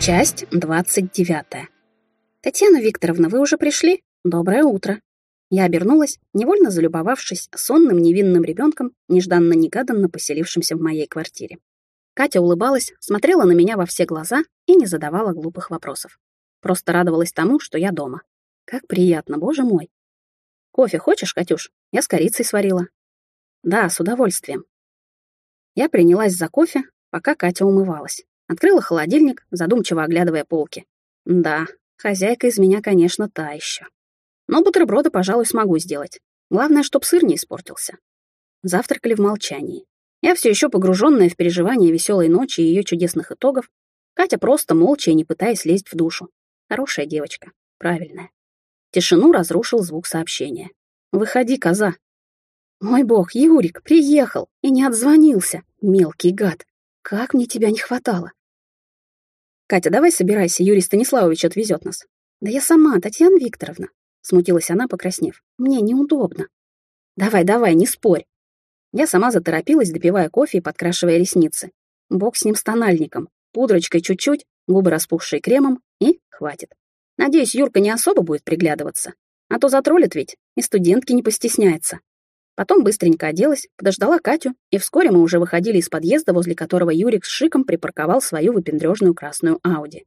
Часть двадцать девятая. «Татьяна Викторовна, вы уже пришли? Доброе утро». Я обернулась, невольно залюбовавшись сонным невинным ребенком, нежданно-негаданно поселившимся в моей квартире. Катя улыбалась, смотрела на меня во все глаза и не задавала глупых вопросов. Просто радовалась тому, что я дома. Как приятно, боже мой. «Кофе хочешь, Катюш? Я с корицей сварила». «Да, с удовольствием». Я принялась за кофе, пока Катя умывалась. Открыла холодильник, задумчиво оглядывая полки. Да, хозяйка из меня, конечно, та еще. Но бутерброды, пожалуй, смогу сделать. Главное, чтоб сыр не испортился. Завтракали в молчании. Я все еще погруженная в переживания веселой ночи и ее чудесных итогов, Катя просто молча и не пытаясь лезть в душу. Хорошая девочка, правильная. Тишину разрушил звук сообщения. «Выходи, коза!» «Мой бог, Юрик, приехал и не отзвонился, мелкий гад! Как мне тебя не хватало!» «Катя, давай собирайся, Юрий Станиславович отвезет нас». «Да я сама, Татьяна Викторовна», — смутилась она, покраснев. «Мне неудобно». «Давай, давай, не спорь». Я сама заторопилась, допивая кофе и подкрашивая ресницы. Бог с ним с тональником, пудрочкой чуть-чуть, губы распухшие кремом, и хватит. Надеюсь, Юрка не особо будет приглядываться. А то затроллит ведь, и студентки не постесняется. Потом быстренько оделась, подождала Катю, и вскоре мы уже выходили из подъезда, возле которого Юрик с шиком припарковал свою выпендрежную красную Ауди.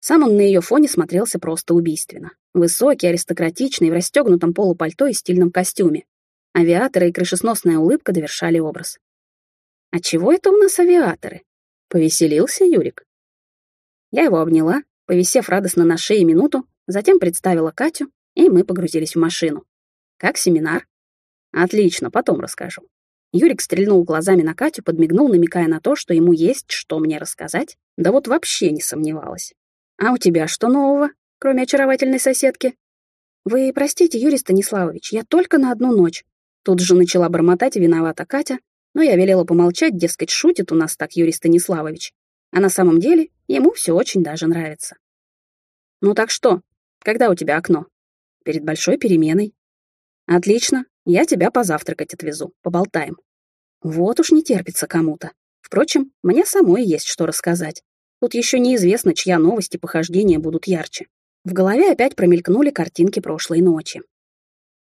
Сам он на ее фоне смотрелся просто убийственно. Высокий, аристократичный, в расстегнутом полупальто и стильном костюме. Авиаторы и крышесносная улыбка довершали образ. «А чего это у нас авиаторы?» — повеселился Юрик. Я его обняла, повисев радостно на шее минуту, затем представила Катю, и мы погрузились в машину. Как семинар? Отлично, потом расскажу. Юрик стрельнул глазами на Катю, подмигнул, намекая на то, что ему есть что мне рассказать. Да вот вообще не сомневалась. А у тебя что нового, кроме очаровательной соседки? Вы простите, Юрий Станиславович, я только на одну ночь. Тут же начала бормотать виновата Катя, но я велела помолчать, дескать, шутит у нас так Юрий Станиславович. А на самом деле ему все очень даже нравится. Ну так что, когда у тебя окно? Перед большой переменой. Отлично, я тебя позавтракать отвезу, поболтаем. Вот уж не терпится кому-то. Впрочем, мне самой есть что рассказать. Тут еще неизвестно, чья новость и похождения будут ярче. В голове опять промелькнули картинки прошлой ночи.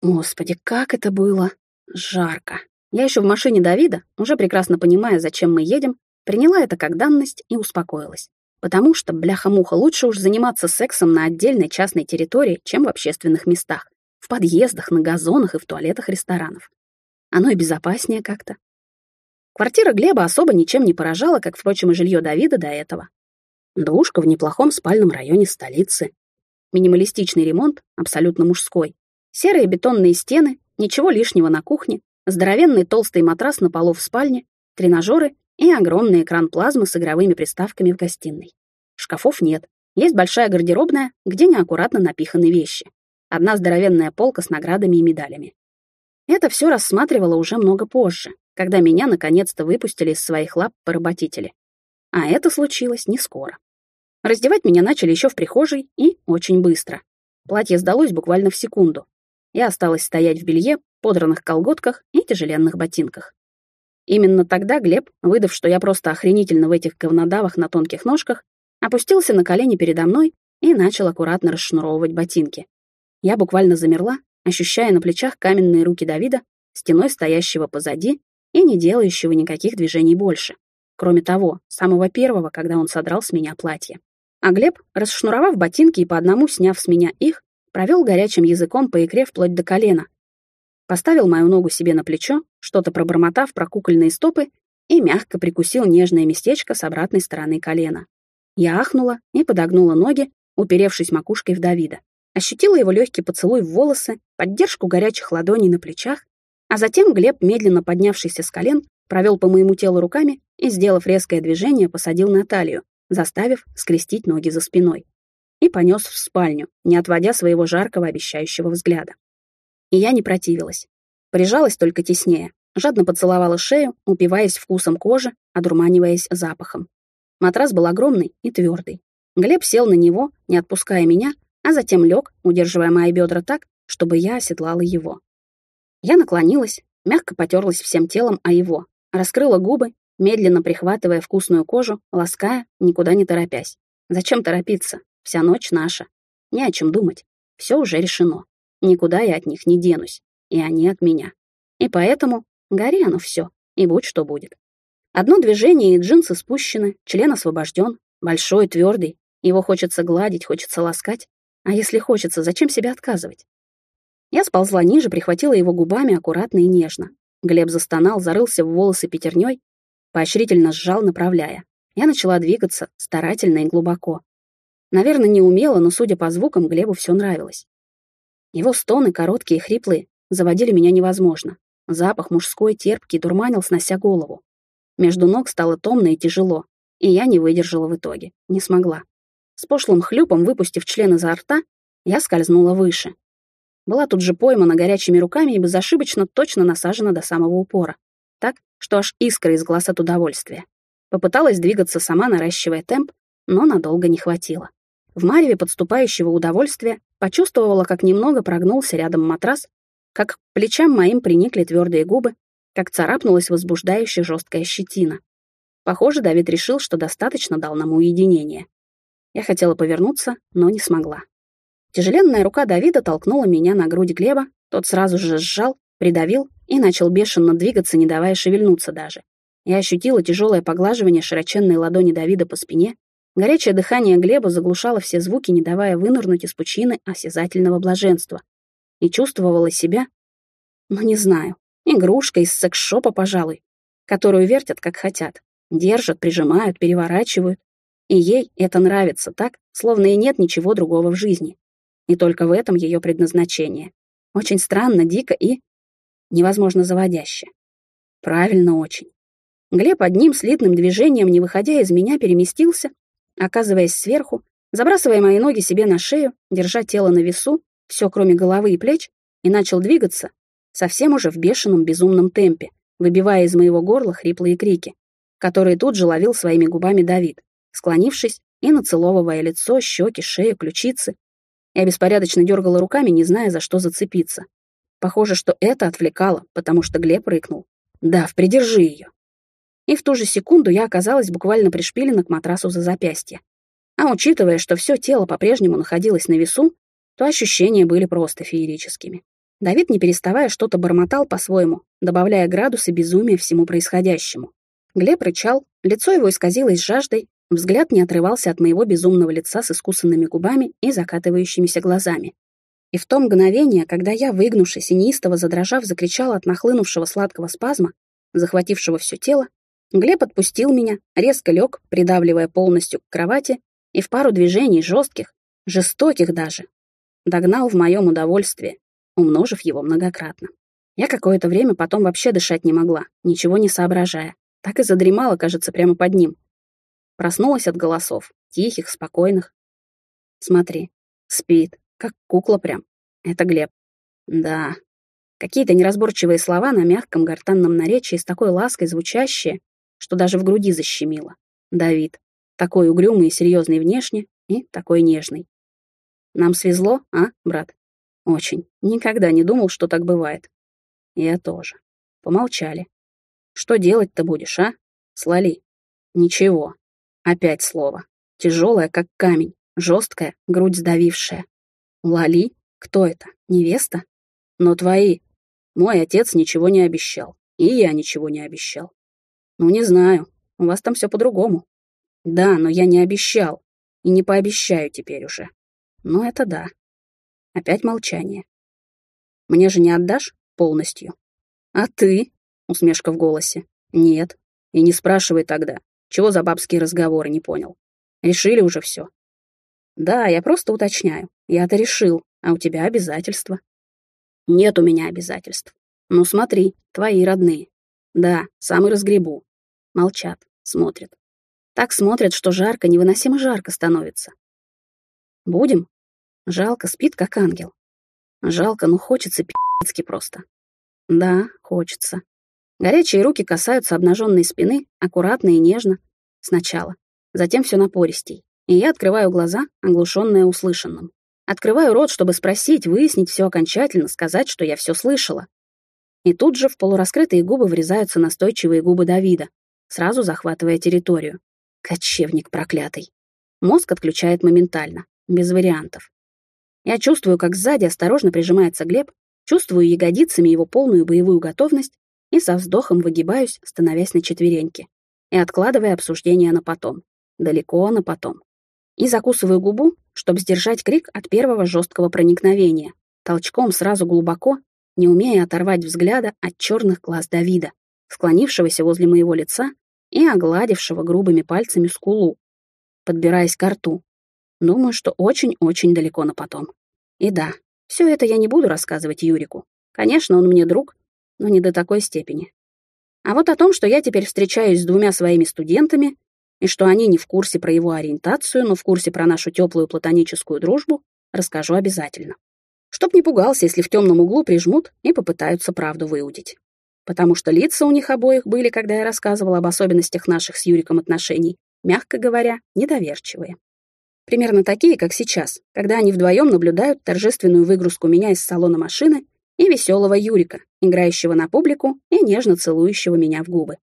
Господи, как это было! Жарко. Я еще в машине Давида, уже прекрасно понимая, зачем мы едем, приняла это как данность и успокоилась. Потому что, бляха-муха, лучше уж заниматься сексом на отдельной частной территории, чем в общественных местах подъездах, на газонах и в туалетах ресторанов. Оно и безопаснее как-то. Квартира Глеба особо ничем не поражала, как, впрочем, и жилье Давида до этого. Двушка в неплохом спальном районе столицы. Минималистичный ремонт, абсолютно мужской. Серые бетонные стены, ничего лишнего на кухне, здоровенный толстый матрас на полу в спальне, тренажеры и огромный экран плазмы с игровыми приставками в гостиной. Шкафов нет. Есть большая гардеробная, где неаккуратно напиханы вещи одна здоровенная полка с наградами и медалями. Это все рассматривала уже много позже, когда меня наконец-то выпустили из своих лап поработители. А это случилось не скоро. Раздевать меня начали еще в прихожей и очень быстро. Платье сдалось буквально в секунду. Я осталась стоять в белье, подранных колготках и тяжеленных ботинках. Именно тогда Глеб, выдав, что я просто охренительно в этих говнодавах на тонких ножках, опустился на колени передо мной и начал аккуратно расшнуровывать ботинки. Я буквально замерла, ощущая на плечах каменные руки Давида, стеной стоящего позади и не делающего никаких движений больше. Кроме того, самого первого, когда он содрал с меня платье. А Глеб, расшнуровав ботинки и по одному сняв с меня их, провел горячим языком по икре вплоть до колена. Поставил мою ногу себе на плечо, что-то пробормотав про кукольные стопы, и мягко прикусил нежное местечко с обратной стороны колена. Я ахнула и подогнула ноги, уперевшись макушкой в Давида. Ощутила его легкий поцелуй в волосы, поддержку горячих ладоней на плечах, а затем Глеб, медленно поднявшийся с колен, провел по моему телу руками и, сделав резкое движение, посадил на талию, заставив скрестить ноги за спиной. И понес в спальню, не отводя своего жаркого обещающего взгляда. И я не противилась. Прижалась только теснее, жадно поцеловала шею, упиваясь вкусом кожи, одурманиваясь запахом. Матрас был огромный и твердый. Глеб сел на него, не отпуская меня, а затем лег, удерживая мои бедра так, чтобы я оседлала его. Я наклонилась, мягко потерлась всем телом о его, раскрыла губы, медленно прихватывая вкусную кожу, лаская, никуда не торопясь. Зачем торопиться? Вся ночь наша. Не о чем думать. Все уже решено. Никуда я от них не денусь. И они от меня. И поэтому гори оно все, и будь что будет. Одно движение, и джинсы спущены, член освобожден, большой, твердый. Его хочется гладить, хочется ласкать. А если хочется, зачем себя отказывать? Я сползла ниже, прихватила его губами аккуратно и нежно. Глеб застонал, зарылся в волосы пятерней, поощрительно сжал, направляя. Я начала двигаться старательно и глубоко. Наверное, не умело, но, судя по звукам, Глебу все нравилось. Его стоны, короткие и хриплые, заводили меня невозможно. Запах мужской, терпкий, дурманил, снося голову. Между ног стало томно и тяжело, и я не выдержала в итоге, не смогла. С пошлым хлюпом, выпустив член изо рта, я скользнула выше. Была тут же поймана горячими руками и безошибочно точно насажена до самого упора. Так, что аж искры из глаз от удовольствия. Попыталась двигаться сама, наращивая темп, но надолго не хватило. В мареве подступающего удовольствия почувствовала, как немного прогнулся рядом матрас, как к плечам моим приникли твердые губы, как царапнулась возбуждающая жесткая щетина. Похоже, Давид решил, что достаточно дал нам уединение. Я хотела повернуться, но не смогла. Тяжеленная рука Давида толкнула меня на грудь Глеба, тот сразу же сжал, придавил и начал бешено двигаться, не давая шевельнуться даже. Я ощутила тяжелое поглаживание широченной ладони Давида по спине, горячее дыхание Глеба заглушало все звуки, не давая вынырнуть из пучины осязательного блаженства. И чувствовала себя, ну не знаю, игрушкой из секс-шопа, пожалуй, которую вертят как хотят, держат, прижимают, переворачивают. И ей это нравится так, словно и нет ничего другого в жизни. И только в этом ее предназначение. Очень странно, дико и невозможно заводяще. Правильно очень. Глеб одним слитным движением, не выходя из меня, переместился, оказываясь сверху, забрасывая мои ноги себе на шею, держа тело на весу, все кроме головы и плеч, и начал двигаться, совсем уже в бешеном безумном темпе, выбивая из моего горла хриплые крики, которые тут же ловил своими губами Давид, склонившись и нацеловывая лицо, щеки, шею, ключицы. Я беспорядочно дергала руками, не зная, за что зацепиться. Похоже, что это отвлекало, потому что Глеб рыкнул. «Дав, придержи ее!» И в ту же секунду я оказалась буквально пришпилена к матрасу за запястье. А учитывая, что все тело по-прежнему находилось на весу, то ощущения были просто феерическими. Давид, не переставая, что-то бормотал по-своему, добавляя градусы безумия всему происходящему. Глеб рычал, лицо его исказилось жаждой, взгляд не отрывался от моего безумного лица с искусанными губами и закатывающимися глазами. И в то мгновение, когда я, выгнувшись и неистово задрожав, закричала от нахлынувшего сладкого спазма, захватившего все тело, Глеб отпустил меня, резко лег, придавливая полностью к кровати, и в пару движений жестких, жестоких даже, догнал в моем удовольствие, умножив его многократно. Я какое-то время потом вообще дышать не могла, ничего не соображая. Так и задремала, кажется, прямо под ним. Проснулась от голосов, тихих, спокойных. Смотри, спит, как кукла прям. Это Глеб. Да. Какие-то неразборчивые слова на мягком гортанном наречии с такой лаской звучащие, что даже в груди защемило. Давид. Такой угрюмый и серьезный внешне, и такой нежный. Нам свезло, а, брат? Очень. Никогда не думал, что так бывает. Я тоже. Помолчали. Что делать-то будешь, а? Слали. Ничего. Опять слово. Тяжелое, как камень. Жесткое, грудь сдавившая. Лали? Кто это? Невеста? Но твои. Мой отец ничего не обещал. И я ничего не обещал. Ну, не знаю. У вас там все по-другому. Да, но я не обещал. И не пообещаю теперь уже. Ну, это да. Опять молчание. Мне же не отдашь полностью? А ты? Усмешка в голосе. Нет. И не спрашивай тогда. Чего за бабские разговоры, не понял. Решили уже все. Да, я просто уточняю. Я-то решил, а у тебя обязательства. Нет у меня обязательств. Ну смотри, твои родные. Да, сам и разгребу. Молчат, смотрят. Так смотрят, что жарко, невыносимо жарко становится. Будем? Жалко, спит как ангел. Жалко, но хочется пи***цки просто. Да, хочется. Горячие руки касаются обнаженной спины, аккуратно и нежно. Сначала. Затем все напористей. И я открываю глаза, оглушенная услышанным. Открываю рот, чтобы спросить, выяснить все окончательно, сказать, что я все слышала. И тут же в полураскрытые губы врезаются настойчивые губы Давида, сразу захватывая территорию. Кочевник проклятый. Мозг отключает моментально, без вариантов. Я чувствую, как сзади осторожно прижимается Глеб, чувствую ягодицами его полную боевую готовность и со вздохом выгибаюсь, становясь на четвереньки и откладывая обсуждение на потом. Далеко на потом. И закусываю губу, чтобы сдержать крик от первого жесткого проникновения, толчком сразу глубоко, не умея оторвать взгляда от черных глаз Давида, склонившегося возле моего лица и огладившего грубыми пальцами скулу, подбираясь к рту. Думаю, что очень-очень далеко на потом. И да, все это я не буду рассказывать Юрику. Конечно, он мне друг, но не до такой степени. А вот о том, что я теперь встречаюсь с двумя своими студентами, и что они не в курсе про его ориентацию, но в курсе про нашу теплую платоническую дружбу, расскажу обязательно. Чтоб не пугался, если в темном углу прижмут и попытаются правду выудить. Потому что лица у них обоих были, когда я рассказывала об особенностях наших с Юриком отношений, мягко говоря, недоверчивые. Примерно такие, как сейчас, когда они вдвоем наблюдают торжественную выгрузку меня из салона машины и веселого Юрика, играющего на публику и нежно целующего меня в губы.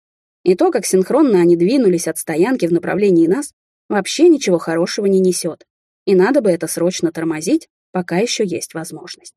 И то, как синхронно они двинулись от стоянки в направлении нас, вообще ничего хорошего не несет. И надо бы это срочно тормозить, пока еще есть возможность.